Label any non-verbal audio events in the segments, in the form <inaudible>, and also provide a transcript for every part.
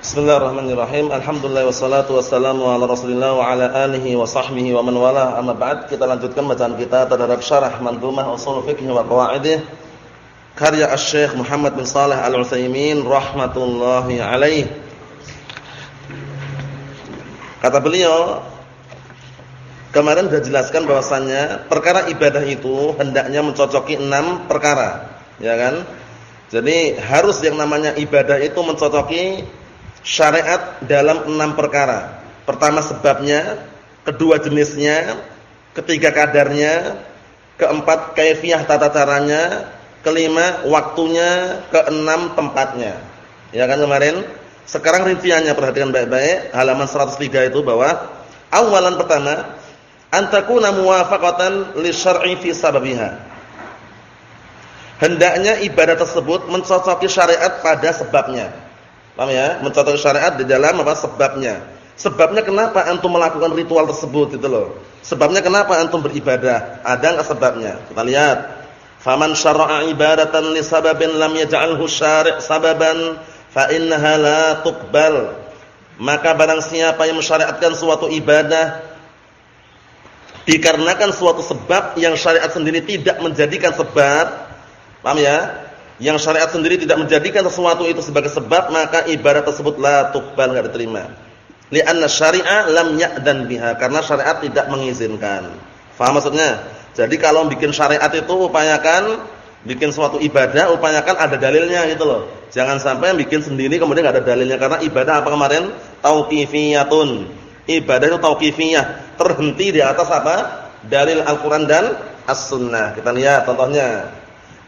Bismillahirrahmanirrahim. Alhamdulillah wassalatu wassalamu ala Rasulillah wa ala alihi wa sahbihi wa man wala. Amma ba'd, kita lanjutkan bacaan kita terhadap syarah Mandhumah Ushul Fiqh wa Qawaidih karya Asy-Syaikh Muhammad bin Shalih Al-Utsaimin rahmatullahi alaih. Kata beliau, kemarin sudah jelaskan bahwasannya perkara ibadah itu hendaknya mencocoki enam perkara, ya kan? Jadi harus yang namanya ibadah itu mencocoki syariat dalam enam perkara. Pertama sebabnya, kedua jenisnya, ketiga kadarnya, keempat kaifiah tata caranya, kelima waktunya, keenam tempatnya. Ya kan kemarin? Sekarang rinciannya perhatikan baik-baik, halaman 103 itu bahwa awalan pertama, antakuna muwafaqatan li syar'i fi sababiha. Hendaknya ibadah tersebut mencocoki syariat pada sebabnya. Paham ya? Mencontoh syariat di dalam apa sebabnya. Sebabnya kenapa antum melakukan ritual tersebut itu loh. Sebabnya kenapa antum beribadah? Ada enggak sebabnya? Kita lihat. Faman syara'a ibadatan li sababin lam yaj'alhu syari' sababan fa innaha la tuqbal. Maka barang siapa yang mensyariatkan suatu ibadah dikarenakan suatu sebab yang syariat sendiri tidak menjadikan sebab, paham ya? Yang syariat sendiri tidak menjadikan sesuatu itu sebagai sebab maka ibadah tersebut la tuqbal enggak diterima. Li'anna syari'a lam ya'dan biha karena syariat tidak mengizinkan. Faham maksudnya? Jadi kalau bikin syariat itu upayakan bikin suatu ibadah upayakan ada dalilnya gitu loh. Jangan sampai bikin sendiri kemudian enggak ada dalilnya karena ibadah apa kemarin? Tauqifiyatun. Ibadah itu tauqifiyah, terhenti di atas apa? Dalil Al-Qur'an dan As-Sunnah. Kita lihat contohnya.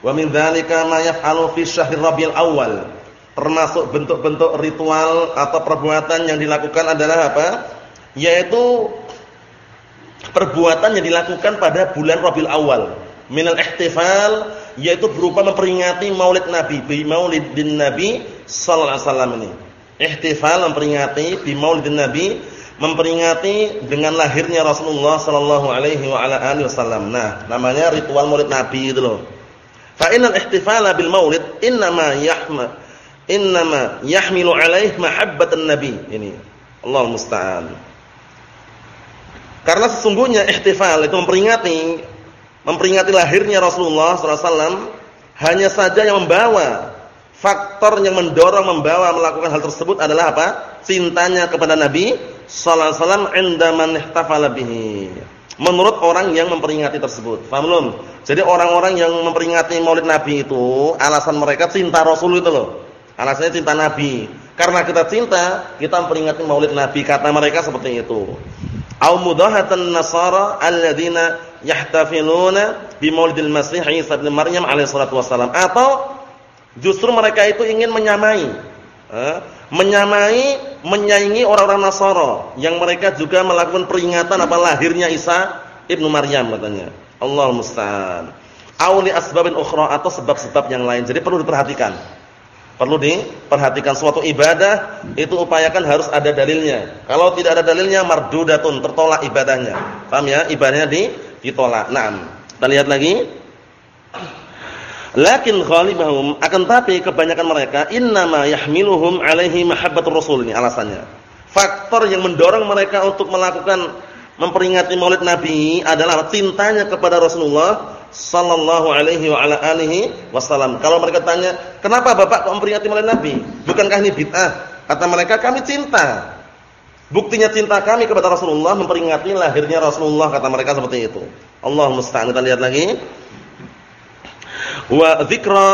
Wa min dzalika ma yaf'alu fi syahr Rabiul Awal. Termasuk bentuk-bentuk ritual atau perbuatan yang dilakukan adalah apa? Yaitu perbuatan yang dilakukan pada bulan Rabiul Awal. Minal ihtifal yaitu berupa memperingati Maulid Nabi, bi Maulidin Nabi sallallahu alaihi wasallam ini. Ihtifal memperingati bi Maulidin Nabi memperingati dengan lahirnya Rasulullah sallallahu alaihi wasallam. Nah, namanya ritual Maulid Nabi itu loh. Fa innal ihtifala bil maulid innama yahma innama yahmilu alaih mahabbatan nabi. Ini Allah musta'an. Karena sesungguhnya ihtifal itu memperingati memperingati lahirnya Rasulullah SAW hanya saja yang membawa faktor yang mendorong membawa melakukan hal tersebut adalah apa? Cintanya kepada Nabi sallallahu alaihi wasallam inda ihtafala bihi menurut orang yang memperingati tersebut. Paham belum? Jadi orang-orang yang memperingati Maulid Nabi itu alasan mereka cinta Rasul itu loh. Alasannya cinta Nabi. Karena kita cinta, kita memperingati Maulid Nabi kata mereka seperti itu. Au mudahatan nasara alladziina yahtafiluna bi Maulidil Masih Isa bin Maryam alaihi salatu wasalam atau justru mereka itu ingin menyamai menyamai menyaingi orang-orang Nasara yang mereka juga melakukan peringatan apa lahirnya Isa ibnu Maryam katanya. Allah musta'an. Auli asbabin ukhra atau sebab-sebab yang lain. Jadi perlu diperhatikan. Perlu diperhatikan suatu ibadah itu upayakan harus ada dalilnya. Kalau tidak ada dalilnya mardudatun, tertolak ibadahnya. Paham ya? Ibadahnya di ditolak. Naam. Kita lihat lagi. Lakin ghalibahum akan tapi kebanyakan mereka innama yahmiluhum alaihi mahabbatur rasul ini alasannya. Faktor yang mendorong mereka untuk melakukan memperingati Maulid Nabi adalah cintanya kepada Rasulullah sallallahu alaihi wa ala alihi wasallam. Kalau mereka tanya, "Kenapa Bapak kok memperingati Maulid Nabi? Bukankah ini bid'ah?" Kata mereka, "Kami cinta." Buktinya cinta kami kepada Rasulullah memperingati lahirnya Rasulullah kata mereka seperti itu. Allah musta'an. Kita lihat lagi wa dzikra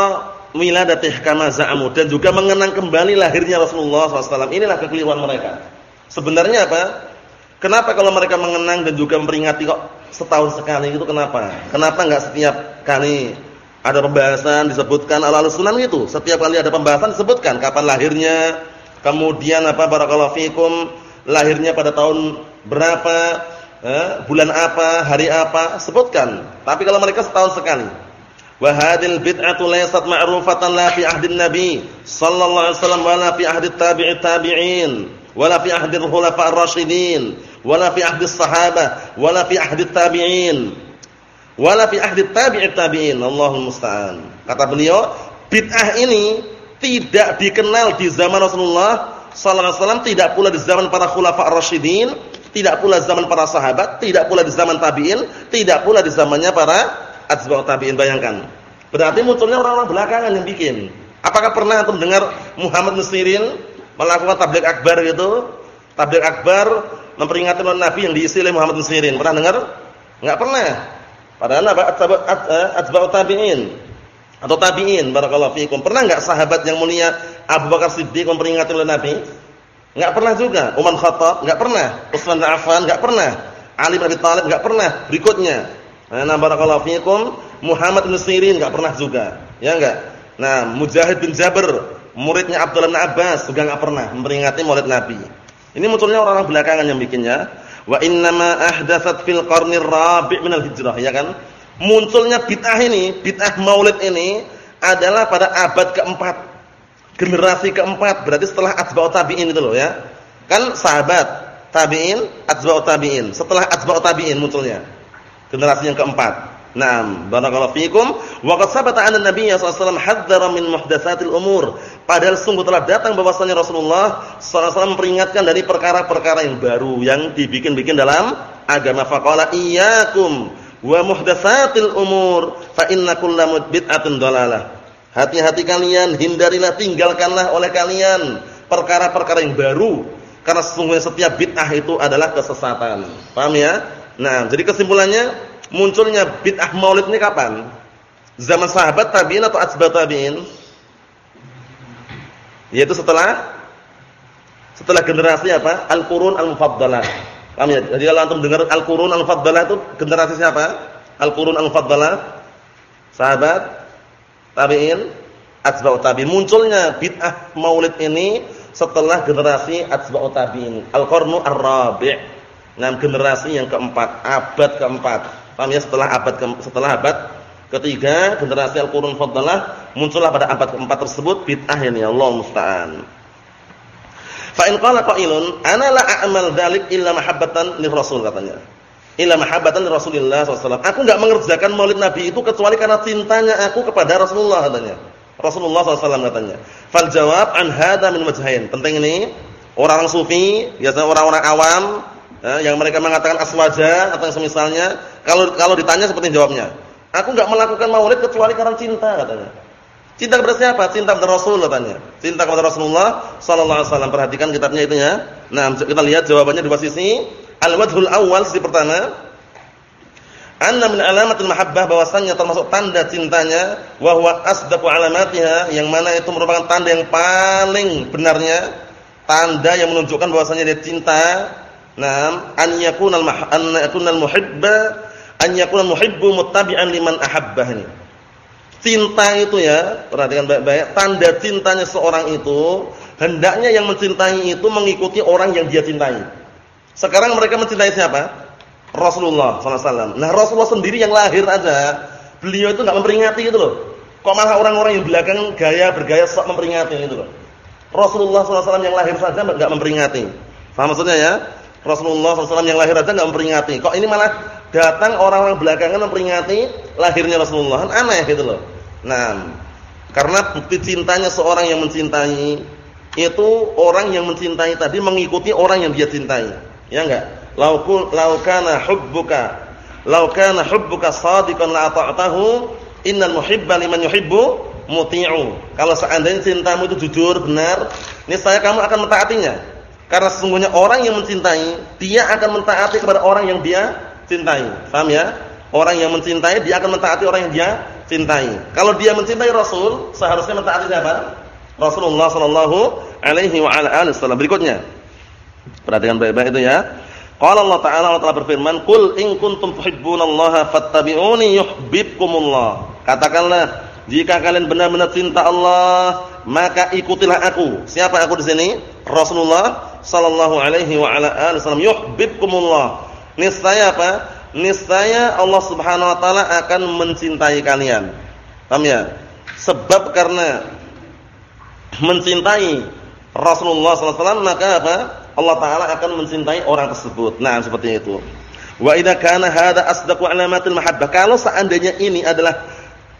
wiladatih kama za'amu dan juga mengenang kembali lahirnya Rasulullah SAW. Inilah kekeliruan mereka. Sebenarnya apa? Kenapa kalau mereka mengenang dan juga memperingati kok setahun sekali itu kenapa? Kenapa enggak setiap kali ada pembahasan disebutkan al sunan itu? Setiap kali ada pembahasan disebutkan kapan lahirnya, kemudian apa barakallahu fikum lahirnya pada tahun berapa, eh, bulan apa, hari apa, sebutkan. Tapi kalau mereka setahun sekali Wa hadhil bid'atu laysat ma'rufatan la fi ahdin nabi sallallahu alaihi wasallam wala fi ahdi tabi'it tabi'in wala fi ahdi khulafa ar-rasyidin wala fi ahdi sahabah wala fi ahdi tabi'in wala fi ahdi tabi'it tabi'in. Allahul musta'an. Kata beliau bid'ah ini tidak dikenal di zaman Rasulullah sallallahu alaihi wasallam, tidak pula di zaman para khulafa ar-rasyidin, tidak pula zaman para sahabat, tidak pula di zaman tabi'in, tidak pula di zamannya para atba'ut tabi'in. Bayangkan. Berarti munculnya orang-orang belakangan yang bikin. Apakah pernah antum dengar Muhammad Musirin melakukan tabligh akbar gitu? Tabligh akbar memperingati Nabi yang diisi oleh Muhammad Musirin. Pernah dengar? Enggak pernah. Padahal apa? Atba'ut tabi'in atau tabi'in barakallahu fiikum. Pernah enggak sahabat yang mulia Abu Bakar Siddiq memperingati oleh Nabi? Enggak pernah juga. Umar Khattab enggak pernah. Utsman bin Affan enggak pernah. Ali bin Abi Thalib enggak pernah. Berikutnya, nah barakallahu fiikum, Muhammad bin Sirin enggak pernah juga. Ya enggak? Nah, Mujahid bin Jabir, muridnya Abdullah bin Abbas juga enggak pernah memperingati Maulid Nabi. Ini munculnya orang-orang belakangan yang bikinnya. Wa innama ahdatsat fil qarnir rabi' minal hijrah, ya kan? munculnya bid'ah ini, bid'ah maulid ini adalah pada abad keempat. Generasi keempat, berarti setelah atba'ut tabi'in itu loh ya. Kan sahabat, tabi'in, atba'ut tabi'in. Setelah atba'ut tabi'in munculnya. Generasi yang keempat. Naam, barakallahu fikum. Wa qad sabata 'anna Nabiy sallallahu alaihi wasallam hadzara min muhdatsatil umur. Padahal sungguh telah datang bahwasanya Rasulullah sallallahu alaihi wasallam memperingatkan dari perkara-perkara yang baru yang dibikin-bikin dalam agama. Faqala iyyakum wa muhdatsatil umur fa inna kulla bid'atin dalalah. Hati-hati kalian, hindarilah, tinggalkanlah oleh kalian perkara-perkara yang baru karena sesungguhnya setiap bid'ah itu adalah kesesatan. Paham ya? Nah, jadi kesimpulannya munculnya bid'ah Maulid ini kapan? Zaman sahabat tabi'in atau atba' tabi'in? Yaitu setelah setelah generasi apa? Al-Qurun Al-Mufaddalah. Paham ya? Jadi kalau antum dengar Al-Qurun Al-Faddalah itu generasi siapa? Al-Qurun Al-Faddalah sahabat tabi'in, atba'ut tabi'in. Munculnya bid'ah Maulid ini setelah generasi atba'ut tabi'in. Al-Qarnu Ar-Rabi'. Nah, generasi yang keempat, abad keempat. Paham ya? Setelah abad ke, setelah abad ketiga, generasi Al-Qurun Faddalah muncullah pada abad keempat tersebut bid'ah ini Allah musta'an. Fa in qala qailun, ana la a'mal dzalik illa mahabbatan li Rasul katanya. Illa mahabbatan li Rasulillah SAW. Aku enggak mengerjakan Maulid Nabi itu kecuali karena cintanya aku kepada Rasulullah katanya. Rasulullah SAW katanya. Fal jawab an hadza min wajhain. Penting ini orang-orang sufi, biasanya orang-orang awam ya, yang mereka mengatakan aswaja atau semisalnya, kalau kalau ditanya seperti jawabnya. Aku enggak melakukan Maulid kecuali karena cinta katanya. Cinta kepada siapa? Cinta kepada Rasul katanya. Cinta kepada Rasulullah wasallam. Perhatikan kitabnya itu ya. Nah, kita lihat jawabannya di posisi al-wajhul awal sisi pertama. Anna min alamatil mahabbah bahwasanya termasuk tanda cintanya wa huwa asdaqu alamatiha yang mana itu merupakan tanda yang paling benarnya tanda yang menunjukkan bahwasanya dia cinta. Nah, an yakunal an yakunal muhibba an yakunal muhibbu muttabi'an liman ahabbah ini Cinta itu ya, perhatikan baik-baik, tanda cintanya seorang itu hendaknya yang mencintai itu mengikuti orang yang dia cintai. Sekarang mereka mencintai siapa? Rasulullah SAW. Nah Rasulullah sendiri yang lahir aja, beliau itu nggak memperingati itu loh. Kok malah orang-orang yang belakang gaya bergaya sok memperingati itu loh. Rasulullah SAW yang lahir saja nggak memperingati. Faham maksudnya ya? Rasulullah SAW yang lahir aja nggak memperingati. Kok ini malah datang orang-orang belakangan memperingati lahirnya Rasulullah. Kan aneh gitu loh. Nah, karena bukti cintanya seorang yang mencintai itu orang yang mencintai tadi mengikuti orang yang dia cintai. Ya enggak? Laukul laukana hubbuka laukana hubbuka shadiqan la ata'tahu innal muhibba liman yuhibbu muti'u. Kalau seandainya cintamu itu jujur, benar, niscaya kamu akan mentaatinya. Karena sesungguhnya orang yang mencintai, dia akan mentaati kepada orang yang dia cintai. Paham ya? Orang yang mencintai dia akan mentaati orang yang dia cintai. Kalau dia mencintai Rasul, seharusnya mentaati siapa? Rasulullah sallallahu alaihi wa ala alihi wasallam. Berikutnya. Perhatikan baik-baik itu ya. Qala Allah Ta'ala Allah Ta'ala berfirman, "Qul in kuntum tuhibbunallaha fattabi'uni yuhibbukumullah." Katakanlah, jika kalian benar-benar cinta Allah, maka ikutilah aku. Siapa aku di sini? Rasulullah sallallahu alaihi wa ala alihi wasallam yuhibbukumullah niscaya apa? Niscaya Allah Subhanahu wa taala akan mencintai kalian. Paham ya? Sebab karena mencintai Rasulullah SAW maka apa? Allah taala akan mencintai orang tersebut. Nah, seperti itu. Wa idza kana hadza asdaqu alamatil mahabbah. Kalau seandainya ini adalah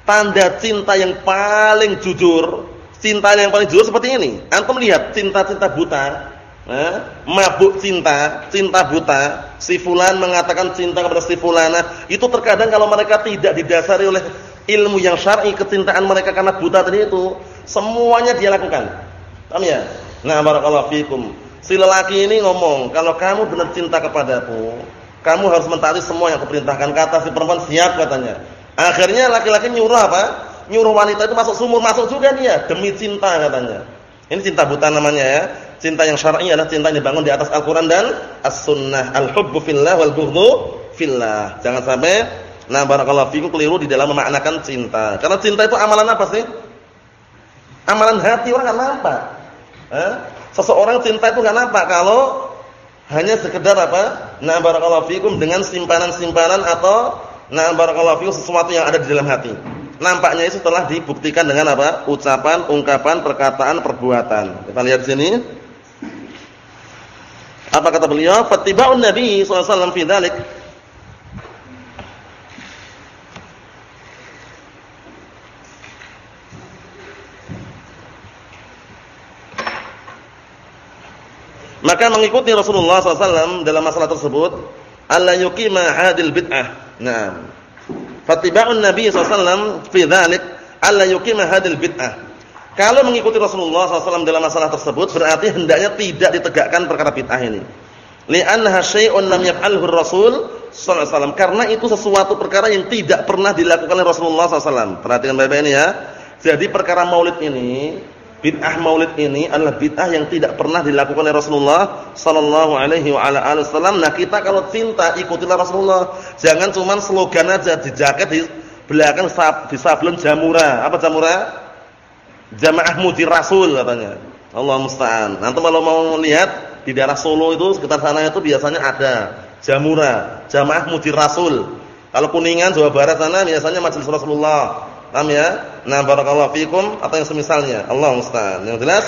tanda cinta yang paling jujur, Cinta yang paling jujur seperti ini. Antum lihat cinta-cinta buta, eh, mabuk cinta, cinta buta. Si fulan mengatakan cinta kepada si fulana, itu terkadang kalau mereka tidak didasari oleh ilmu yang syar'i, kecintaan mereka karena buta tadi itu, semuanya dia lakukan. Paham ya? Nah, barakallahu fikum. Si lelaki ini ngomong, "Kalau kamu benar cinta kepadaku, kamu harus mentaati semua yang kuperintahkan." Kata si perempuan, "Siap," katanya. Akhirnya laki-laki nyuruh apa? nyuruh wanita itu masuk sumur, masuk juga dia demi cinta katanya. Ini cinta buta namanya ya. Cinta yang syar'i adalah cinta yang dibangun di atas Al-Qur'an dan As-Sunnah. Al-hubbu fillah wal bughdhu fillah. Jangan sampai nah barakallahu fikum keliru di dalam memaknakan cinta. Karena cinta itu amalan apa sih? Amalan hati orang enggak nampak. Eh? Seseorang cinta itu enggak nampak kalau hanya sekedar apa? Nah barakallahu fikum dengan simpanan-simpanan atau nah barakallahu fikum sesuatu yang ada di dalam hati. Nampaknya itu telah dibuktikan dengan apa? Ucapan, ungkapan, perkataan, perbuatan. Kita lihat sini. Apa kata beliau? Fattiba'un Nabi sallallahu alaihi wasallam fi dzalik. Maka mengikuti Rasulullah SAW dalam masalah tersebut, Allah yuqima hadil bid'ah. Nah, Fattiba'un Nabi SAW fi dzalik alla yuqima hadil bid'ah. Kalau mengikuti Rasulullah SAW dalam masalah tersebut berarti hendaknya tidak ditegakkan perkara bid'ah ini. Li'annaha syai'un lam yaf'alhu Rasul sallallahu alaihi wasallam karena itu sesuatu perkara yang tidak pernah dilakukan oleh Rasulullah SAW. Perhatikan baik-baik ini ya. Jadi perkara maulid ini Bid'ah maulid ini adalah bid'ah yang tidak pernah dilakukan oleh Rasulullah sallallahu alaihi wa ala alihi wasallam. Nah, kita kalau cinta ikutilah Rasulullah. Jangan cuma slogan aja di jaket di belakang di sablon jamura. Apa jamura? Jamaah Muji Rasul katanya. Allah musta'an. Nanti kalau mau lihat di daerah Solo itu sekitar sana itu biasanya ada jamura, Jamaah Muji Rasul. Kalau Kuningan Jawa Barat sana biasanya Majelis Rasulullah. Paham ya? Nah, barakallahu fikum atau yang semisalnya. Allah musta'an. Yang jelas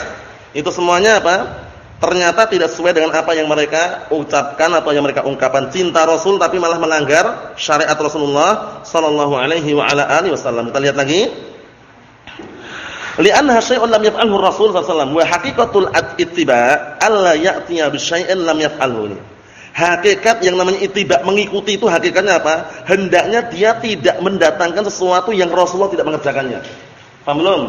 itu semuanya apa? Ternyata tidak sesuai dengan apa yang mereka ucapkan atau yang mereka ungkapkan cinta Rasul tapi malah melanggar syariat Rasulullah sallallahu alaihi wa ala alihi wasallam. Kita lihat lagi. Li'annaha syai'un lam yaf'alhu Rasul sallallahu alaihi wasallam wa haqiqatul ittiba' alla ya'tiya bi syai'in lam yaf'alhu. Hakikat yang namanya itibak mengikuti itu hakikatnya apa? Hendaknya dia tidak mendatangkan sesuatu yang Rasulullah tidak mengerjakannya. Paham belum?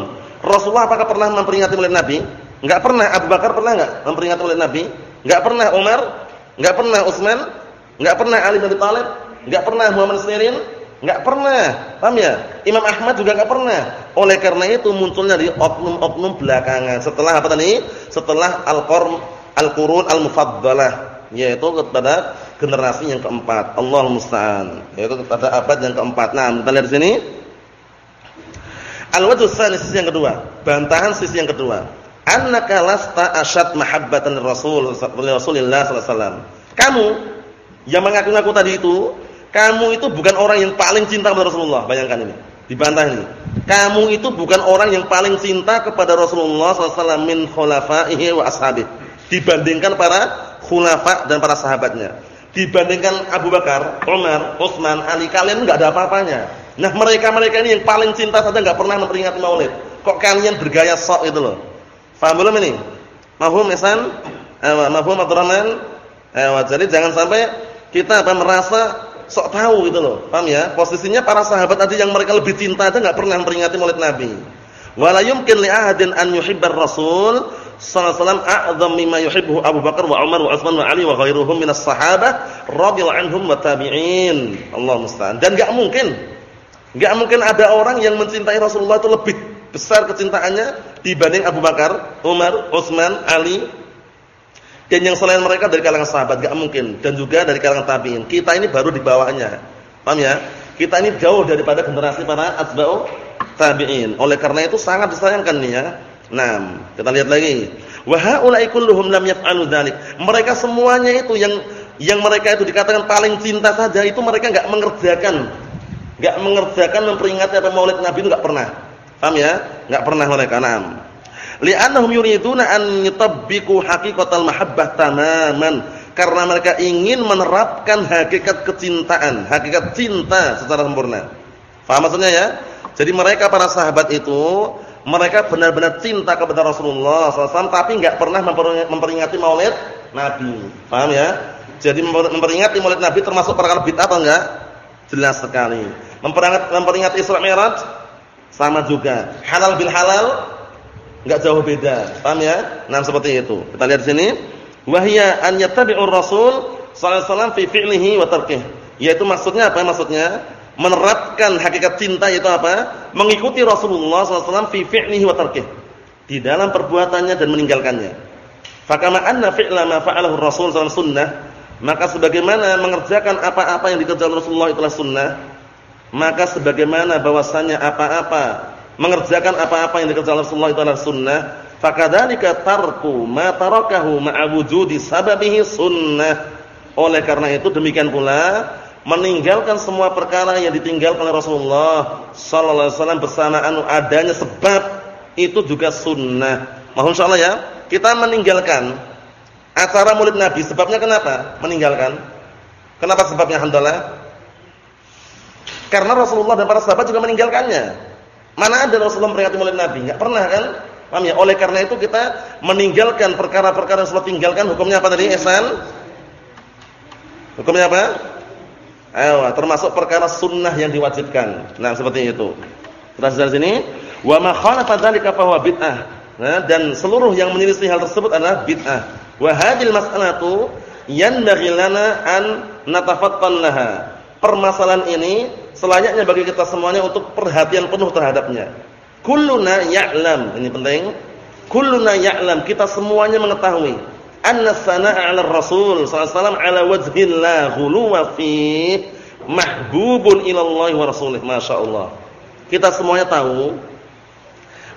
Rasulullah apakah pernah memperingati oleh Nabi? Enggak pernah. Abu Bakar pernah enggak memperingati oleh Nabi? Enggak pernah Umar? Enggak pernah Utsman? Enggak pernah Ali bin Abi Thalib? Enggak pernah Muhammad Sirin? Enggak pernah. Paham ya? Imam Ahmad juga enggak pernah. Oleh karena itu munculnya di oknum-oknum belakangan. Setelah apa tadi? Setelah Al-Qur'an Al-Qurun Al-Mufaddalah yaitu kepada generasi yang keempat. Allah musta'an. Yaitu kepada abad yang keempat. Nah, kita lihat di sini. Al-wajhu sisi yang kedua, bantahan sisi yang kedua. Annaka lasta asyad mahabbatan Rasul Rasulullah sallallahu alaihi wasallam. Kamu yang mengaku-ngaku tadi itu, kamu itu bukan orang yang paling cinta kepada Rasulullah. Bayangkan ini. Dibantah ini. Kamu itu bukan orang yang paling cinta kepada Rasulullah sallallahu alaihi wasallam min khulafaihi wa ashabihi dibandingkan para khulafa dan para sahabatnya. Dibandingkan Abu Bakar, Umar, Utsman, Ali, kalian enggak ada apa-apanya. Nah, mereka-mereka ini yang paling cinta saja enggak pernah memperingati Maulid. Kok kalian bergaya sok itu loh. Paham belum ini? Mahum Ihsan? Eh, mahum Abdurrahman? Eh, jadi jangan sampai kita apa merasa sok tahu gitu loh. Paham ya? Posisinya para sahabat aja yang mereka lebih cinta aja enggak pernah memperingati Maulid Nabi. Wala yumkin li ahadin an yuhibbar rasul sallallahu alaihi wasallam a'zam mimma yuhibbu Abu Bakar wa Umar wa Utsman wa Ali wa ghairuhum minas sahabah radhiyallahu anhum wa tabi'in. Allah musta'an. Dan enggak mungkin enggak mungkin ada orang yang mencintai Rasulullah itu lebih besar kecintaannya dibanding Abu Bakar, Umar, Utsman, Ali dan yang selain mereka dari kalangan sahabat enggak mungkin dan juga dari kalangan tabi'in. Kita ini baru di bawahnya. Paham ya? Kita ini jauh daripada generasi para atba'u tabi'in. Oleh karena itu sangat disayangkan nih ya Nah, kita lihat lagi. Wa haula'i kulluhum lam yaf'alu dzalik. Mereka semuanya itu yang yang mereka itu dikatakan paling cinta saja itu mereka enggak mengerjakan. Enggak mengerjakan memperingati apa Maulid Nabi itu enggak pernah. Paham ya? Enggak pernah mereka. Naam. Li'annahum yuriduna an yutabbiqu haqiqatal mahabbah tamaman. Karena mereka ingin menerapkan hakikat kecintaan, hakikat cinta secara sempurna. Faham maksudnya ya? Jadi mereka para sahabat itu mereka benar-benar cinta kepada Rasulullah SAW tapi enggak pernah memperingati Maulid Nabi. Paham ya? Jadi memperingati Maulid Nabi termasuk perkara bid'ah atau enggak? Jelas sekali. Memperingati, memperingati Isra Mi'raj sama juga. Halal bil halal enggak jauh beda. Paham ya? Nah, seperti itu. Kita lihat di sini. Wahia an yattabi'ur Rasul sallallahu alaihi wasallam fi fi'lihi wa tarkihi. Yaitu maksudnya apa? Maksudnya menerapkan hakikat cinta itu apa? Mengikuti Rasulullah SAW fi fi'lihi wa tarkih. Di dalam perbuatannya dan meninggalkannya. Fakama anna fi'la ma fa'alahu Rasul SAW sunnah. Maka sebagaimana mengerjakan apa-apa yang dikerjakan Rasulullah itulah sunnah. Maka sebagaimana bahwasannya apa-apa mengerjakan apa-apa yang dikerjakan Rasulullah itu adalah sunnah. Fakadzalika tarku ma tarakahu ma'a wujudi sababihi sunnah. Oleh karena itu demikian pula meninggalkan semua perkara yang ditinggalkan oleh Rasulullah sallallahu alaihi wasallam bersamaan adanya sebab itu juga sunnah. Mohon insyaallah ya, kita meninggalkan acara Maulid Nabi sebabnya kenapa? Meninggalkan. Kenapa sebabnya alhamdulillah? Karena Rasulullah dan para sahabat juga meninggalkannya. Mana ada Rasulullah memperingati Maulid Nabi? Enggak pernah kan? Paham ya? Oleh karena itu kita meninggalkan perkara-perkara yang sudah tinggalkan hukumnya apa tadi? Ihsan. Hukumnya apa? Ayo, termasuk perkara sunnah yang diwajibkan. Nah, seperti itu. Terus dari sini, wa ma khalafa dzalika fa bid'ah. Nah, dan seluruh yang menyelisih hal tersebut adalah bid'ah. Wa hadhil mas'alatu yanbaghi lana an natafattan laha. Permasalahan ini selayaknya bagi kita semuanya untuk perhatian penuh terhadapnya. Kulluna ya'lam, ini penting. Kulluna ya'lam, kita semuanya mengetahui anna sana'a 'ala Rasul sallallahu 'ala wajhin la ghuluwa fi mahbubun ila Allah wa rasulih. Masyaallah. Kita semuanya tahu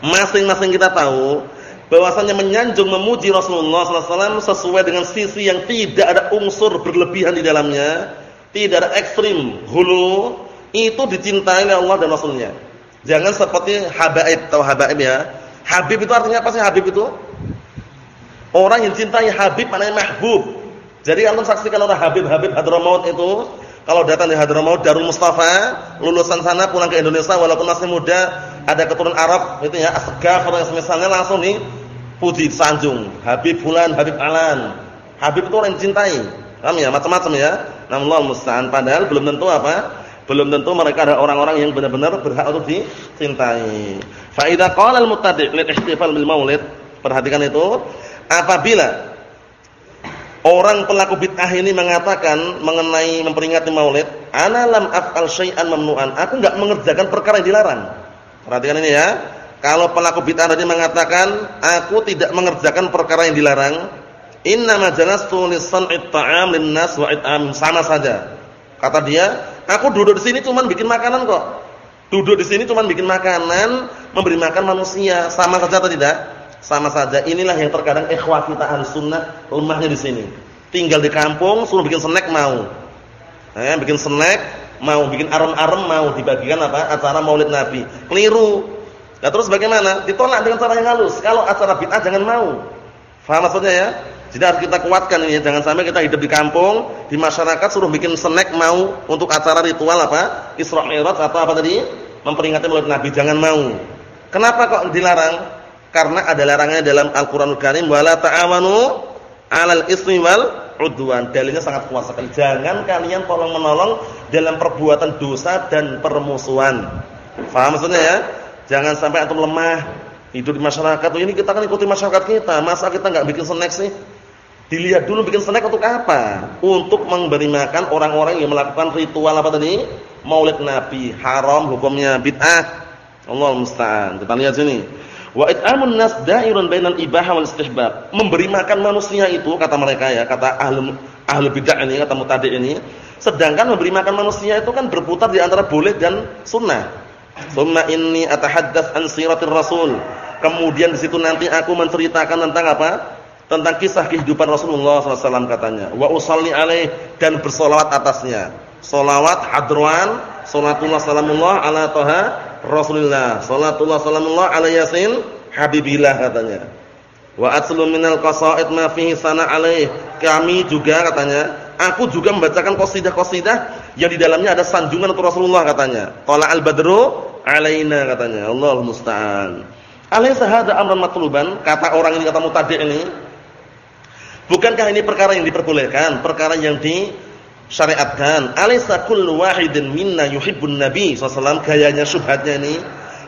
masing-masing kita tahu bahwasanya menyanjung memuji Rasulullah wasallam sesuai dengan sisi yang tidak ada unsur berlebihan di dalamnya, tidak ada ekstrim, hulu, itu dicintai oleh Allah dan Rasulnya. Jangan seperti habaib, tahu habaib ya? Habib itu artinya apa sih habib itu? Orang yang cintai Habib maknanya mahbub. Jadi kalau saksikan orang Habib-Habib Hadramaut itu, kalau datang di Hadramaut Darul Mustafa, lulusan sana pulang ke Indonesia walaupun masih muda, ada keturunan Arab itu ya, asgaf atau yang semisalnya langsung nih puji sanjung. Habib fulan, Habib alan. Habib itu orang yang cintai. Paham ya? Macam-macam ya. Namun Allah musta'an padahal belum tentu apa? Belum tentu mereka ada orang-orang yang benar-benar berhak untuk dicintai. Fa idza qala al-muttadi' lil ihtifal bil maulid, perhatikan itu, Apabila orang pelaku bid'ah ini mengatakan mengenai memperingati Maulid, ana lam af'al syai'an mamnu'an. Aku enggak mengerjakan perkara yang dilarang. Perhatikan ini ya. Kalau pelaku bid'ah tadi mengatakan aku tidak mengerjakan perkara yang dilarang, innama jalastu li san'it ta'am lin-nas wa it'am sama saja. Kata dia, aku duduk di sini cuma bikin makanan kok. Duduk di sini cuma bikin makanan, memberi makan manusia, sama saja atau tidak? Sama saja inilah yang terkadang ikhwah kita sunnah lemahnya di sini. Tinggal di kampung suruh bikin snack mau. Eh, bikin snack mau, bikin arem-arem mau dibagikan apa? Acara Maulid Nabi. Keliru. Nah, terus bagaimana? Ditolak dengan cara yang halus. Kalau acara bid'ah jangan mau. Faham maksudnya ya? Jadi harus kita kuatkan ini, jangan sampai kita hidup di kampung, di masyarakat suruh bikin snack mau untuk acara ritual apa? Isra Mi'raj atau apa tadi? Memperingati Maulid Nabi, jangan mau. Kenapa kok dilarang? Karena ada larangannya dalam Al-Qur'anul Karim wala ta'awanu 'alal ismi wal 'udwan. Dalilnya sangat kuat sekali. Jangan kalian tolong-menolong dalam perbuatan dosa dan permusuhan. Faham maksudnya ya? Jangan sampai antum lemah hidup di masyarakat. Oh, ini kita kan ikuti masyarakat kita. Masa kita enggak bikin snack sih? Dilihat dulu bikin snack untuk apa? Untuk memberi makan orang-orang yang melakukan ritual apa tadi? Maulid Nabi. Haram hukumnya bid'ah. Allah musta'an. Kita lihat sini. Wa it'amun nas da'irun bainal ibahah wal istihbab. Memberi makan manusia itu kata mereka ya, kata ahli ahli bid'ah ini, kata mutadi ini, sedangkan memberi makan manusia itu kan berputar di antara boleh dan sunnah. Summa inni atahaddas an siratir rasul. Kemudian di situ nanti aku menceritakan tentang apa? Tentang kisah kehidupan Rasulullah SAW katanya. Wa usalli alaih dan bersolawat atasnya. Solawat hadruan, salatullah salamullah ala toha Rasulullah sallallahu sallallahu alaihi yasin habibillah katanya. Wa atlu minal qasaid ma fihi sana alaih. Kami juga katanya, aku juga membacakan qasidah-qasidah yang di dalamnya ada sanjungan untuk Rasulullah katanya. Qala al-badru alaina katanya. Allah musta'an. Alaysa hadza amran matluban? Kata orang ini kata mutadi' ini. Bukankah ini perkara yang diperbolehkan, perkara yang disyariatkan? Alaysa kullu wahidin minna yuhibbun nabi sallallahu gayanya syubhatnya ini.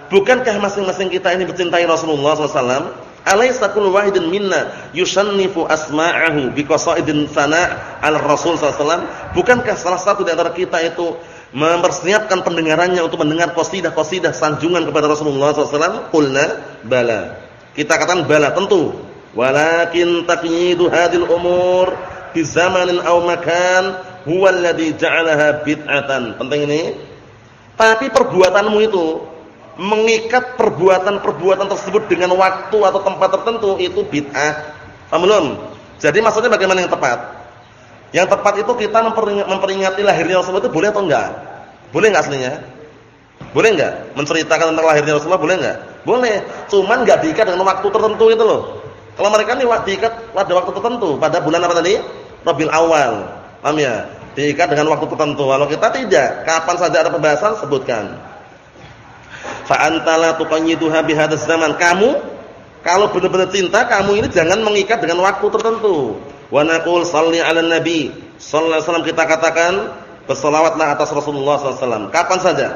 Bukankah masing-masing kita ini mencintai Rasulullah sallallahu Alaysa kullu wahidin minna yusannifu asma'ahu biqasaidin sana' al-Rasul sallallahu Bukankah salah satu di antara kita itu mempersiapkan pendengarannya untuk mendengar qasidah-qasidah sanjungan kepada Rasulullah SAW? Qulna bala. Kita katakan bala tentu. Walakin taqyidu hadil umur bi zamanin aw makan huwa alladhi ja'alaha bid'atan. Penting ini. Tapi perbuatanmu itu mengikat perbuatan-perbuatan tersebut dengan waktu atau tempat tertentu itu bid'ah. Paham belum? Jadi maksudnya bagaimana yang tepat? Yang tepat itu kita memperingati lahirnya Rasulullah itu boleh atau enggak? Boleh enggak aslinya? Boleh enggak? Menceritakan tentang lahirnya Rasulullah boleh enggak? Boleh. Cuman enggak diikat dengan waktu tertentu itu loh. Kalau mereka ini diikat pada waktu tertentu, pada bulan apa tadi? Rabiul Awal. Paham ya? Diikat dengan waktu tertentu. Kalau kita tidak, kapan saja ada pembahasan sebutkan. Fa antala tuqayyiduha bihadzal zaman. Kamu kalau benar-benar cinta, kamu ini jangan mengikat dengan waktu tertentu. Wa naqul shalli 'alan nabi sallallahu alaihi wasallam kita katakan berselawatlah atas Rasulullah sallallahu alaihi wasallam kapan saja.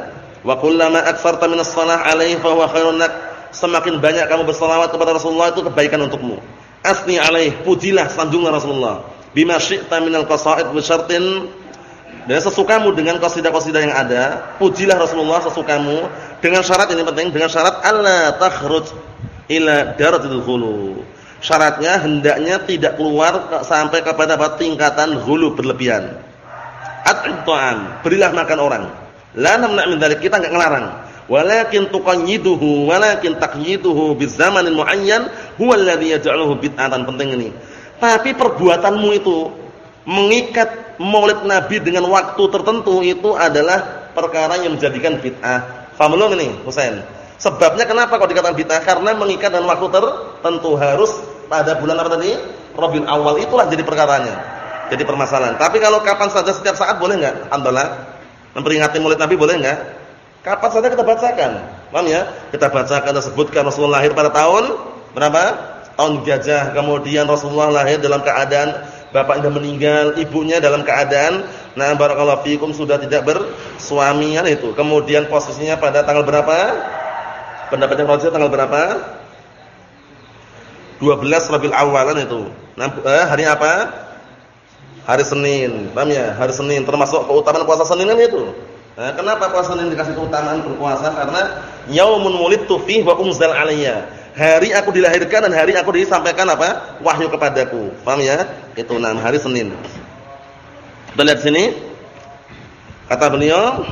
Wa kullama aktsarta minas shalah 'alaihi fa huwa khairun lak. Semakin banyak kamu berselawat kepada Rasulullah itu kebaikan untukmu. Asni 'alaihi, pujilah sanjunglah Rasulullah. Bima syi'ta minal qasaid syartin dan sesukamu dengan qasidah-qasidah yang ada, pujilah Rasulullah sesukamu dengan syarat ini penting, dengan syarat Allah takhruj ila daratil ghulu syaratnya hendaknya tidak keluar sampai kepada tingkatan hulu berlebihan. At'im ta'am, berilah makan orang. La namna' min dzalik, kita enggak ngelarang. Walakin tuqayyiduhu, walakin taqyiduhu bizamanin muayyan huwa alladhi yaj'aluhu bid'atan penting ini. Tapi perbuatanmu itu mengikat Maulid Nabi dengan waktu tertentu itu adalah perkara yang menjadikan bid'ah. Paham belum ini, Husain? Sebabnya kenapa kok dikatakan bid'ah? Karena mengikat dalam waktu tertentu harus pada bulan apa tadi? Rabiul Awal itulah jadi perkaranya. Jadi permasalahan. Tapi kalau kapan saja setiap saat boleh enggak? Alhamdulillah. Memperingati Maulid Nabi boleh enggak? Kapan saja kita bacakan. Paham ya? Kita bacakan dan sebutkan Rasulullah lahir pada tahun berapa? Tahun gajah. Kemudian Rasulullah lahir dalam keadaan bapaknya meninggal, ibunya dalam keadaan nah barakallahu fikum sudah tidak bersuamian itu. Kemudian posisinya pada tanggal berapa? Pendapat yang rajih tanggal berapa? 12 Rabiul Awalan itu. Nah, eh, hari apa? Hari Senin. Paham ya? Hari Senin termasuk keutamaan puasa Senin kan itu. Nah, kenapa puasa Senin dikasih keutamaan berpuasa? Karena yaumun wulidtu fihi wa unzal alayya. Hari aku dilahirkan dan hari aku disampaikan apa? Wahyu kepadaku. Paham ya? Itu enam hari Senin. Kita lihat sini. Kata beliau,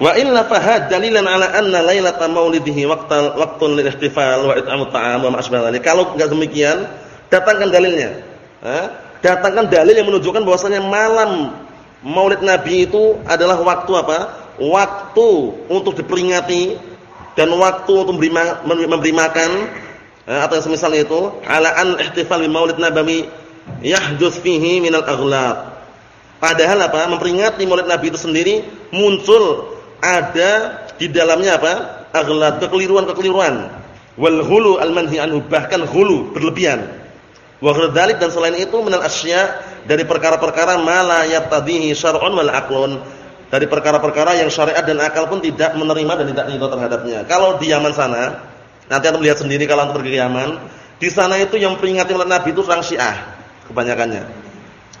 Wa illa fahad dalilan ala anna lailata maulidihi waqtal waqtun lil ihtifal wa it'amut ta'am wa ma asbah Kalau enggak demikian, datangkan dalilnya. Eh? Datangkan dalil yang menunjukkan bahwasanya malam Maulid Nabi itu adalah waktu apa? Waktu untuk diperingati dan waktu untuk memberi, memberi makan eh, atau semisal itu ala an ihtifal bi Maulid Nabawi yahdus fihi minal aghlab. Padahal apa? Memperingati Maulid Nabi itu sendiri muncul ada di dalamnya apa? Aghlad kekeliruan-kekeliruan. Wal hulu al manhi anhu bahkan hulu berlebihan. Wa dan selain itu minal asya dari perkara-perkara ma la syar'un wal aqlun. Dari perkara-perkara yang syariat dan akal pun tidak menerima dan tidak ridho terhadapnya. Kalau di Yaman sana, nanti Anda melihat sendiri kalau Anda pergi ke Yaman, di sana itu yang peringati Maulid Nabi itu orang Syiah kebanyakannya.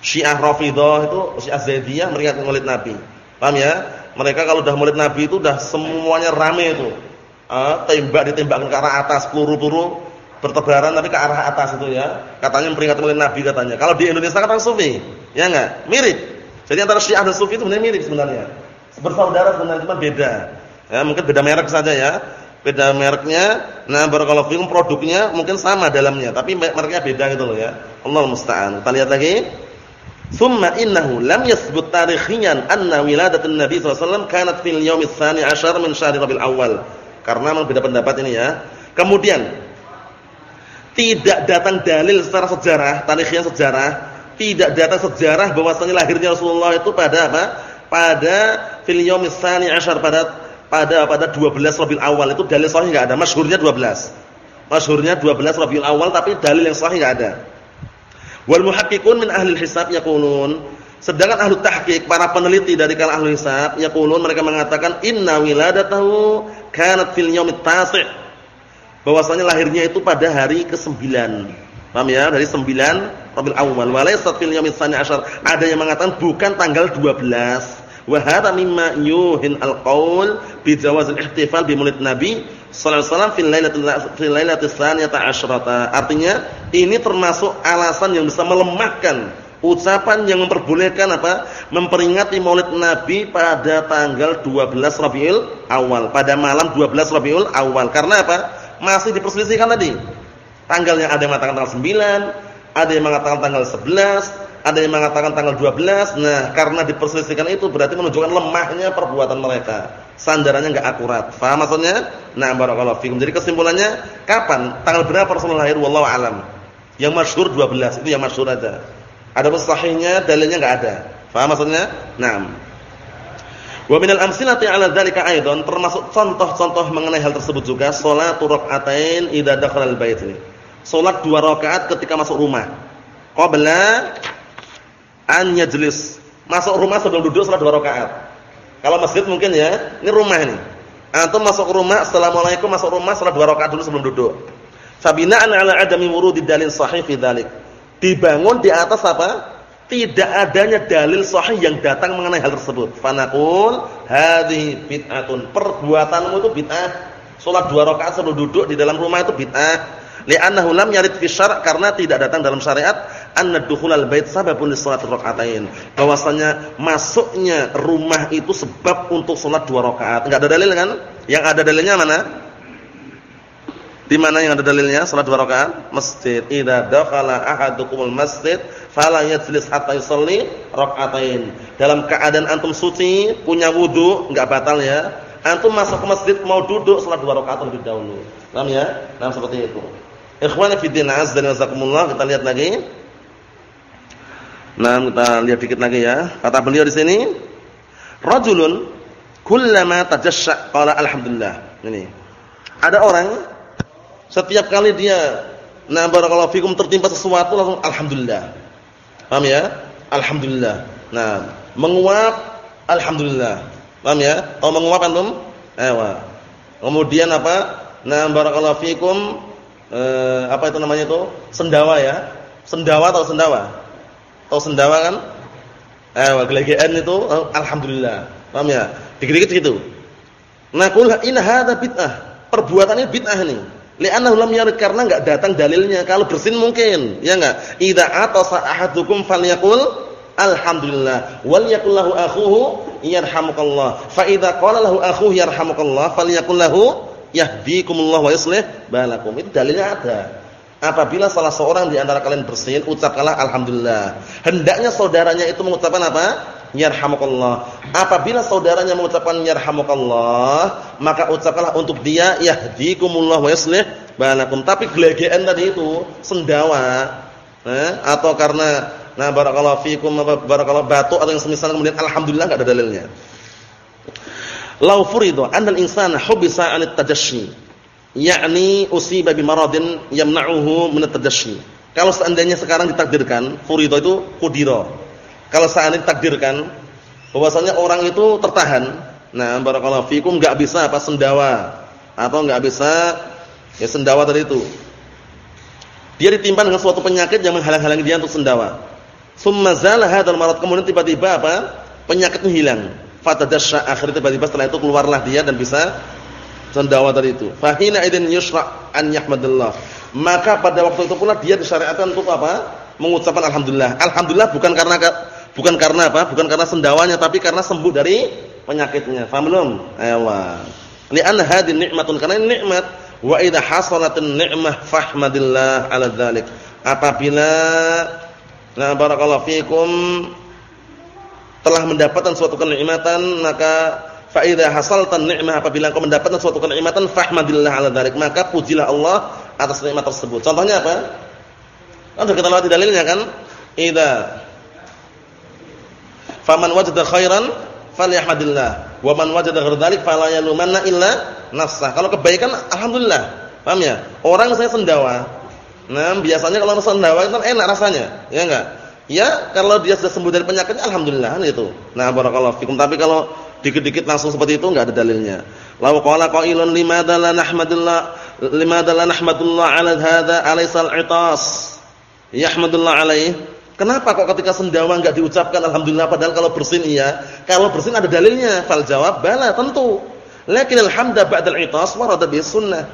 Syiah Rafidhah itu Syiah Zaidiyah meringati Maulid Nabi. Paham ya? Mereka kalau udah murid Nabi itu udah semuanya rame itu. Uh, tembak ditembakkan ke arah atas, peluru-peluru bertebaran tapi ke arah atas itu ya. Katanya memperingati murid Nabi katanya. Kalau di Indonesia kan sufi, ya enggak? Mirip. Jadi antara Syiah dan Sufi itu sebenarnya mirip sebenarnya. Bersaudara sebenarnya cuma beda. Ya, mungkin beda merek saja ya. Beda mereknya. Nah, barakallahu fikum produknya mungkin sama dalamnya, tapi mereknya beda gitu loh ya. Allah musta'an. Kita lihat lagi. Thumma innahu lam yathbut tarikhiyan anna wiladatun Nabi SAW kanat fil yawmi tsani asyar min syahri Rabiul Awal. Karena memang beda pendapat ini ya. Kemudian tidak datang dalil secara sejarah, tarikhnya sejarah, tidak datang sejarah bahwasanya lahirnya Rasulullah itu pada apa? Pada fil yawmi tsani asyar pada pada pada 12 Rabiul Awal itu dalil sahih enggak ada. Masyhurnya 12. Masyhurnya 12 Rabiul Awal tapi dalil yang sahih enggak ada. Wal muhaqqiqun min ahli hisab yaqulun sedangkan ahli tahqiq para peneliti dari kalangan ahli hisab yaqulun mereka mengatakan inna wiladatahu kanat fil yaumit tasi' bahwasanya lahirnya itu pada hari ke-9. Paham ya? Dari 9 Rabiul Awal. Wa laysa fil yaumit tsani asyar. Ada yang mengatakan bukan tanggal 12 Wa hadha mimma yuhin al-qaul bi jawaz al-ihtifal bi maulid Nabi sallallahu alaihi wasallam fil lailatul fil tsaniyata. Artinya ini termasuk alasan yang bisa melemahkan ucapan yang memperbolehkan apa? Memperingati Maulid Nabi pada tanggal 12 Rabiul Awal, pada malam 12 Rabiul Awal. Karena apa? Masih diperselisihkan tadi. Tanggalnya ada yang mengatakan tanggal 9, ada yang mengatakan tanggal 11, ada yang mengatakan tanggal 12. Nah, karena diperselisihkan itu berarti menunjukkan lemahnya perbuatan mereka. Sandarannya enggak akurat. Faham maksudnya? Nah, barakallahu fikum. Jadi kesimpulannya, kapan? Tanggal berapa Rasulullah lahir wallahu alam. Yang masyhur 12, itu yang masyhur aja. Ada sahihnya, dalilnya enggak ada. Faham maksudnya? Naam. Wa minal amsilati 'ala dzalika aidan termasuk contoh-contoh mengenai hal tersebut juga salatu rak'atain idza dakhala al-bait ini. Salat dua rakaat ketika masuk rumah. Qabla an yajlis. Masuk rumah sebelum duduk salat dua rakaat. Kalau masjid mungkin ya, ini rumah ini. Antum masuk rumah, assalamualaikum masuk rumah salat dua rakaat dulu sebelum duduk. Fabina'an 'ala adami wurudi dalil sahih fi dzalik. Dibangun di atas apa? Tidak adanya dalil sahih yang datang mengenai hal tersebut. Fanaqul hadhihi bid'atun. Perbuatanmu itu bid'ah. Salat dua rakaat sebelum duduk di dalam rumah itu bid'ah. Li'annahu lam yarid fi syara' karena tidak datang dalam syariat anna dukhulal bait sababun li salat rakaatain. Bahwasanya masuknya rumah itu sebab untuk salat dua rakaat. Enggak ada dalil kan? Yang ada dalilnya mana? Di mana yang ada dalilnya salat dua rakaat? Masjid. Idza dakhala ahadukumul masjid fala yajlis hatta yusalli rakaatain. Dalam keadaan antum suci, punya wudu, enggak batal ya. Antum masuk ke masjid mau duduk salat dua rakaat lebih dahulu. Paham ya? Nah, seperti itu. Ikhwana fi din azza wa jazakumullah, kita lihat lagi. Nah, kita lihat dikit lagi ya. Kata beliau di sini, rajulun kullama tajashsha qala alhamdulillah. Ini. Ada orang setiap kali dia nah barakallahu fikum tertimpa sesuatu langsung alhamdulillah. Paham ya? Alhamdulillah. Nah, menguap alhamdulillah. Paham ya? Oh menguap antum? Ewa. Kemudian apa? Nah barakallahu fikum eh, apa itu namanya itu? Sendawa ya. Sendawa atau sendawa? Tahu sendawa kan? Eh, gelegean itu oh, alhamdulillah. Paham ya? Dikit-dikit gitu. Nah, qul in hadza bid'ah. Perbuatannya bid'ah ini. Li'annahu lam karena enggak datang dalilnya. Kalau bersin mungkin, ya enggak? Idza atasa ahadukum falyaqul alhamdulillah wal yakul lahu akhuhu yarhamukallah. Fa idza qala lahu akhuhu yarhamukallah falyaqul lahu yahdikumullah wa yuslih balakum. Itu dalilnya ada. Apabila salah seorang di antara kalian bersin, ucapkanlah alhamdulillah. Hendaknya saudaranya itu mengucapkan apa? Yarhamukallah. Apabila saudaranya mengucapkan yarhamukallah, maka ucapkanlah untuk dia yahdikumullah wa yuslih balakum. Tapi gelegean tadi itu sendawa, eh? atau karena nah barakallahu fikum barakallahu batu atau yang semisal kemudian alhamdulillah enggak ada dalilnya. Lau furidu anal insana hubisa 'anit tajashshi, yakni usiba bi maradin yamna'uhu min at-tajashshi. Kalau seandainya sekarang ditakdirkan, furidu itu qudira. Kalau seandainya ditakdirkan bahwasanya orang itu tertahan, nah barakallahu fikum enggak bisa apa sendawa atau enggak bisa ya sendawa tadi itu. Dia ditimpa dengan suatu penyakit yang menghalang-halangi dia untuk sendawa. Summa zala hadzal marad, kemudian tiba-tiba apa? Penyakitnya hilang fatadasya akhirnya tiba-tiba setelah itu keluarlah dia dan bisa sendawa tadi itu. Fahina idin yusra an yahmadillah. Maka pada waktu itu pula dia disyariatkan untuk apa? Mengucapkan alhamdulillah. Alhamdulillah bukan karena bukan karena apa? Bukan karena sendawanya tapi karena sembuh dari penyakitnya. Faham belum? Ayolah. Li'anna hadhihi nikmatun karena ini nikmat wa idza hasalatin ni'mah fahmadillah 'ala dzalik. Apabila nah barakallahu fikum telah mendapatkan suatu kenikmatan maka fa idza hasaltan ni'mah apabila engkau mendapatkan suatu kenikmatan fahmadillah ala dzalik maka pujilah Allah atas nikmat tersebut. Contohnya apa? Sudah kita lihat dalilnya kan? Idza faman wajada khairan falyahmadillah. Wa man wajada ghairu dzalik fala yalumanna illa nafsah. Kalau kebaikan alhamdulillah. Paham ya? Orang saya sendawa. Nah, biasanya kalau sendawa itu kan enak rasanya, ya enggak? Ya, kalau dia sudah sembuh dari penyakitnya alhamdulillah kan itu. Nah, barakallahu fikum. Tapi kalau dikit-dikit langsung seperti itu enggak ada dalilnya. Law qala qailun limadza la nahmadullah limadza la nahmadullah ala hadza alaysal itas. Yahmadullah alaih. Kenapa kok ketika sendawa enggak diucapkan alhamdulillah padahal kalau bersin iya? Kalau bersin ada dalilnya. Fal jawab bala tentu. Lakin alhamda ba'dal itas warada bi sunnah.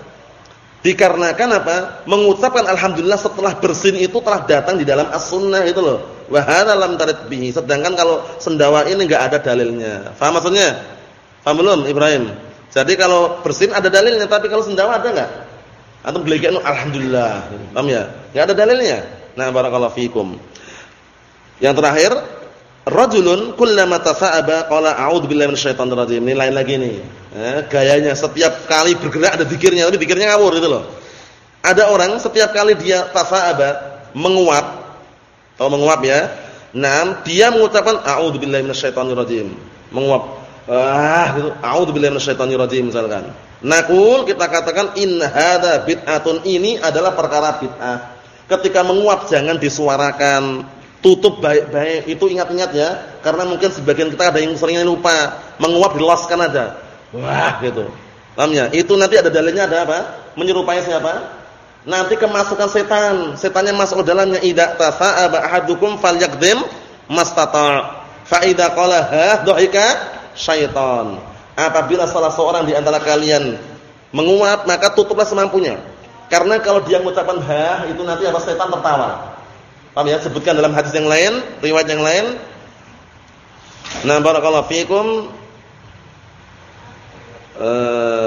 Dikarenakan apa? Mengucapkan alhamdulillah setelah bersin itu telah datang di dalam as-sunnah itu loh. Wa hadza lam tarid. Sedangkan kalau sendawa ini enggak ada dalilnya. Faham maksudnya? Faham belum Ibrahim? Jadi kalau bersin ada dalilnya, tapi kalau sendawa ada enggak? Antum gelegekan alhamdulillah. Paham ya? Enggak ada dalilnya. Nah, barakallahu fikum. Yang terakhir, rajulun kullama tasa'aba qala a'udzu billahi minasyaitonir rajim. Ini lain lagi nih. Eh, gayanya setiap kali bergerak ada zikirnya, tapi zikirnya ngawur gitu loh. Ada orang setiap kali dia tasa'aba, menguap atau menguap ya. Nah, dia mengucapkan a'udzu billahi minasyaitonir rajim. Menguap. Ah, gitu. A'udzu billahi minasyaitonir rajim misalkan. Nakul kita katakan in hadza bid'atun ini adalah perkara bid'ah. Ketika menguap jangan disuarakan, tutup baik-baik. Itu ingat-ingat ya, karena mungkin sebagian kita ada yang seringnya lupa, menguap dilaskan aja. Wah, gitu. Paham ya? Itu nanti ada dalilnya ada apa? Menyerupai siapa? Nanti kemasukan setan. Setannya masuk dalamnya idza tasa'aba ahadukum falyaqdim mastata'. Fa idza qala ha dhahika syaitan. Apabila salah seorang di antara kalian menguap, maka tutuplah semampunya. Karena kalau dia mengucapkan ha, itu nanti apa setan tertawa. Paham ya? Sebutkan dalam hadis yang lain, riwayat yang lain. Nah, barakallahu fiikum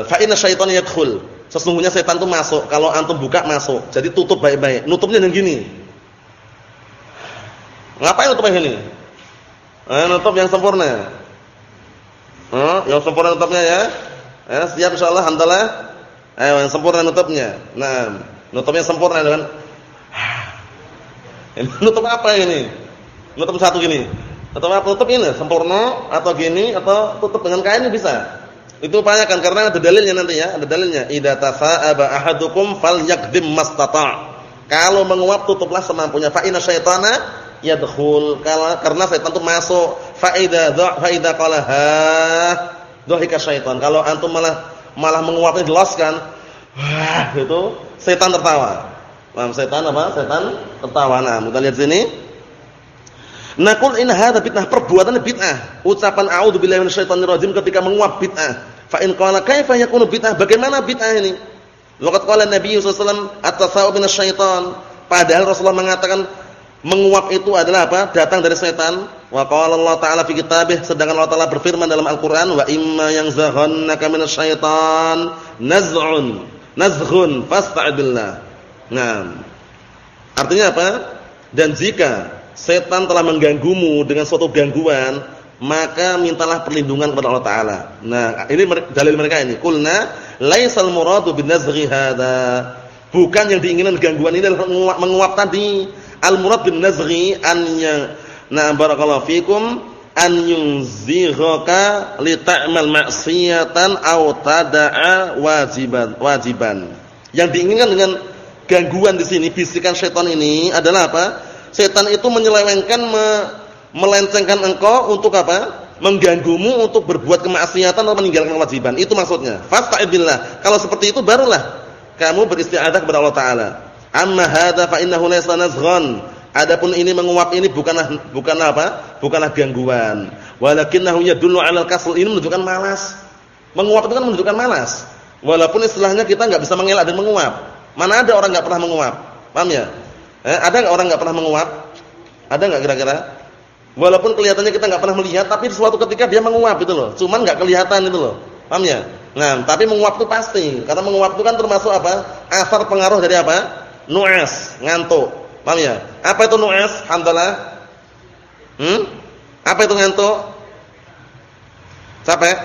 fa inna syaitana yadkhul. Sesungguhnya setan itu masuk. Kalau antum buka masuk. Jadi tutup baik-baik. Nutupnya dengan gini. Ngapain nutup yang ini? Eh, nutup yang sempurna. Eh, yang sempurna nutupnya ya. Eh, siap insyaallah alhamdulillah. Ayo yang sempurna nutupnya. Nah, nutupnya sempurna dengan <sighs> ini nutup apa ini? Nutup satu gini. Nutup apa? Nutup ini sempurna atau gini atau tutup dengan kain bisa. Itu upayakan karena ada dalilnya nanti ya, ada dalilnya. Idza tasa'aba ahadukum falyaqdim mastata'. Kalau menguap tutuplah semampunya. Fa inna syaitana yadkhul. Karena setan itu masuk. Fa idza fa idza qala ha dhahika syaitan. Kalau antum malah malah menguapnya jelaskan, wah itu setan tertawa. Paham setan apa? Setan tertawa. Nah, kita lihat sini. Nakul in hadza bid'ah, perbuatan bid'ah. Ucapan a'udzubillahi minasyaitonir rajim ketika menguap bid'ah. Fa in qala kaifa yakunu bid'ah? Bagaimana bid'ah ini? Waqat qala Nabi sallallahu alaihi wasallam at-tasawwub. Padahal Rasulullah mengatakan menguap itu adalah apa? Datang dari setan. Wa qala Allah Ta'ala fi kitabih sedangkan Allah Ta'ala berfirman dalam Al-Qur'an wa imma yanzaghannaka minasyaiton naz'un nazghun fasta'id billah. Nah. Artinya apa? Dan jika setan telah mengganggumu dengan suatu gangguan, maka mintalah perlindungan kepada Allah taala. Nah, ini dalil mereka ini. Qulna laisal muradu binazghi hadza. Bukan yang diinginkan gangguan ini adalah menguap, menguap tadi. Al murad bin nazghi an Nah, barakallahu fikum an yunzighaka li ta'mal ma'siyatan aw tada'a wajiban wajiban. Yang diinginkan dengan gangguan di sini bisikan setan ini adalah apa? Setan itu menyelewengkan me, melencengkan engkau untuk apa? mengganggumu untuk berbuat kemaksiatan atau meninggalkan kewajiban. Itu maksudnya. Fasta'idillah. Kalau seperti itu barulah kamu beristiadah kepada Allah taala. Amma hadza fa innahu laysa nazghan. Adapun ini menguap ini bukanlah bukanlah apa? Bukanlah gangguan. Walakinnahu yadullu 'alal kasl. Ini menunjukkan malas. Menguap itu kan menunjukkan malas. Walaupun istilahnya kita enggak bisa mengelak dan menguap. Mana ada orang enggak pernah menguap? Paham ya? Eh, ada nggak orang nggak pernah menguap? Ada nggak kira-kira? Walaupun kelihatannya kita nggak pernah melihat, tapi suatu ketika dia menguap itu loh. Cuman nggak kelihatan itu loh. Paham ya? Nah, tapi menguap itu pasti. Karena menguap itu kan termasuk apa? Asar pengaruh dari apa? Nuas, ngantuk. Paham ya? Apa itu nuas? Alhamdulillah. Hmm? Apa itu ngantuk? Capek?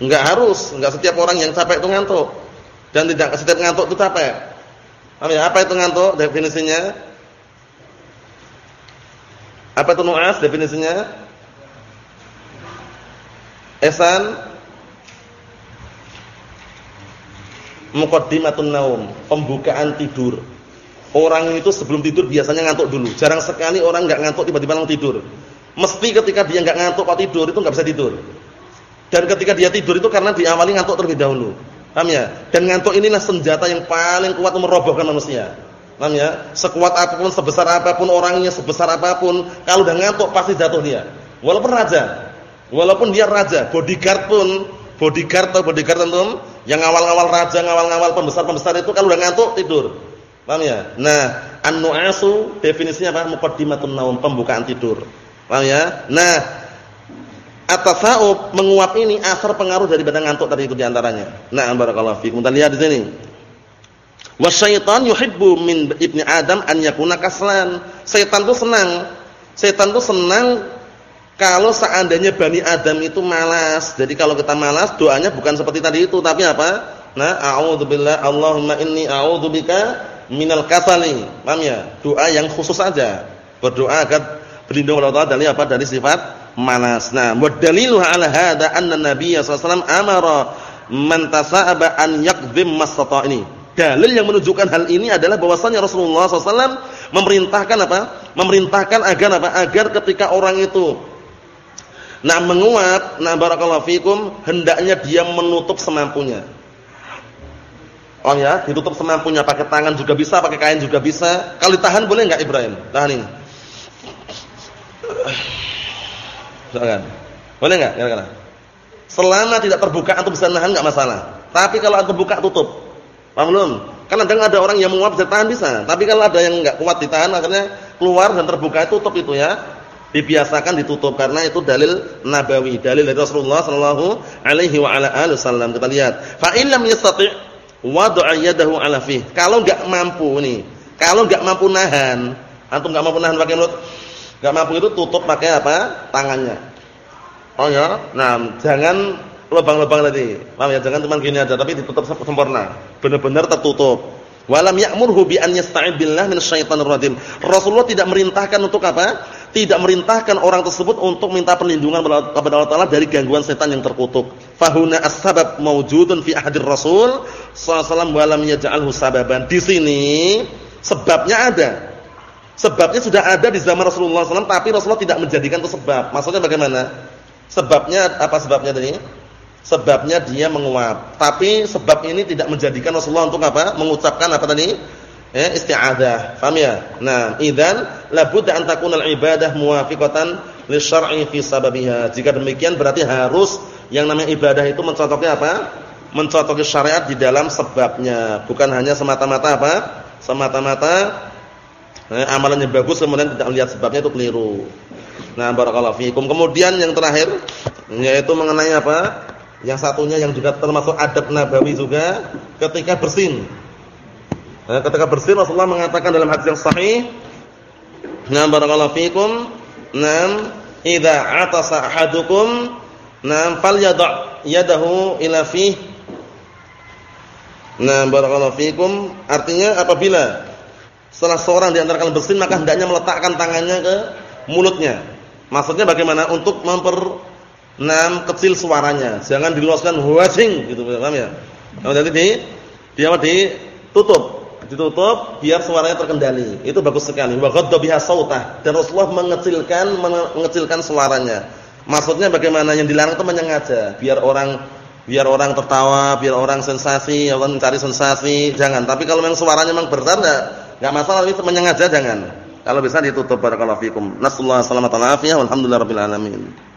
Enggak harus, enggak setiap orang yang capek itu ngantuk. Dan tidak setiap ngantuk itu capek. Ya? Apa itu ngantuk definisinya? Apa itu nu'as definisinya? Ihsan muqaddimatun naum, pembukaan tidur. Orang itu sebelum tidur biasanya ngantuk dulu. Jarang sekali orang enggak ngantuk tiba-tiba langsung tidur. Mesti ketika dia enggak ngantuk kok tidur itu enggak bisa tidur. Dan ketika dia tidur itu karena diawali ngantuk terlebih dahulu. Paham ya? Dan ngantuk inilah senjata yang paling kuat merobohkan manusia. Paham ya? Sekuat apa pun, sebesar apa pun orangnya, sebesar apa pun, kalau udah ngantuk pasti jatuh dia. Walaupun raja. Walaupun dia raja, bodyguard pun, bodyguard atau bodyguard tentu yang awal-awal raja, ngawal-ngawal pembesar-pembesar itu kalau udah ngantuk tidur. Paham ya? Nah, an-nu'asu definisinya apa? Muqaddimatun naum, pembukaan tidur. Paham ya? Nah, at-tasawuf menguap ini asar pengaruh dari badan ngantuk tadi itu di antaranya. Nah, barakallahu fiikum. Kita lihat di sini. Wasyaitan yuhibbu min ibni Adam an yakuna kaslan. Setan itu senang. Setan itu senang kalau seandainya Bani Adam itu malas. Jadi kalau kita malas, doanya bukan seperti tadi itu, tapi apa? Nah, a'udzubillah Allahumma inni a'udzubika minal kasali. Paham ya? Doa yang khusus saja. Berdoa agar berlindung kepada Allah dari apa? Dari sifat malas. Nah, dalilu 'ala hadza anna Nabiy sallallahu amara man tasa'aba an yaqdhim masata ini. Dalil yang menunjukkan hal ini adalah bahwasanya Rasulullah SAW memerintahkan apa? Memerintahkan agar apa? Agar ketika orang itu Nah menguap, nah barakallahu fikum, hendaknya dia menutup semampunya. Oh ya, ditutup semampunya pakai tangan juga bisa, pakai kain juga bisa. Kalau ditahan boleh enggak Ibrahim? Tahan ini. Silakan. Boleh enggak kira-kira? Selama tidak terbuka atau bisa nahan enggak masalah. Tapi kalau terbuka tutup. Paham belum? Kan ada orang yang menguap bisa tahan bisa, tapi kalau ada yang enggak kuat ditahan akhirnya keluar dan terbuka tutup itu ya dibiasakan ditutup karena itu dalil nabawi, dalil dari Rasulullah sallallahu alaihi wa ala alihi wasallam. Kita lihat, fa in lam yastati' wada'a yadahu ala fih. Kalau enggak mampu nih, kalau enggak mampu nahan, antum enggak mampu nahan pakai mulut, enggak mampu itu tutup pakai apa? Tangannya. Oh ya, nah jangan lubang-lubang tadi. Paham ya? Jangan cuma gini aja tapi ditutup sempurna. Benar-benar tertutup. Walam ya'murhu bi an yasta'id billah minasyaitonir rajim. Rasulullah tidak merintahkan untuk apa? Tidak merintahkan orang tersebut untuk minta perlindungan kepada Allah Taala dari gangguan setan yang terkutuk. Fahuna as-sabab mawjudun fi ahdir Rasul sallallahu walam yaj'alhu sababan. Di sini sebabnya ada. Sebabnya sudah ada di zaman Rasulullah SAW, tapi Rasulullah tidak menjadikan itu sebab. Maksudnya bagaimana? Sebabnya apa sebabnya tadi? sebabnya dia menguap. Tapi sebab ini tidak menjadikan Rasulullah untuk apa? Mengucapkan apa tadi? Eh, isti'adzah. Paham ya? Nah, idzan labudda an takuna al-ibadah muwafiqatan lisyar'i fi sababiha. Jika demikian berarti harus yang namanya ibadah itu mencocoki apa? Mencocoki syariat di dalam sebabnya, bukan hanya semata-mata apa? Semata-mata eh, amalannya bagus kemudian tidak melihat sebabnya itu keliru. Nah, barakallahu fiikum. Kemudian yang terakhir yaitu mengenai apa? Yang satunya yang juga termasuk adab nabawi juga ketika bersin. Nah, ketika bersin Rasulullah mengatakan dalam hadis yang sahih, "Nam barakallahu fikum, nam idza atasa ahadukum, nam falyada' yadahu ila fih." Nah, barakallahu fikum artinya apabila setelah seorang di kalian bersin maka hendaknya meletakkan tangannya ke mulutnya. Maksudnya bagaimana? Untuk memper Nam kecil suaranya, jangan diluaskan huasing gitu, paham ya? Nah, jadi di dia apa ditutup, ditutup biar suaranya terkendali. Itu bagus sekali. Wa ghadda biha sautah dan Rasulullah mengecilkan mengecilkan suaranya. Maksudnya bagaimana yang dilarang itu menyengaja, biar orang biar orang tertawa, biar orang sensasi, orang mencari sensasi, jangan. Tapi kalau memang suaranya memang besar enggak enggak masalah, itu menyengaja jangan. Kalau bisa ditutup barakallahu fikum. Nasallahu alaihi wasallam. Alhamdulillah rabbil alamin.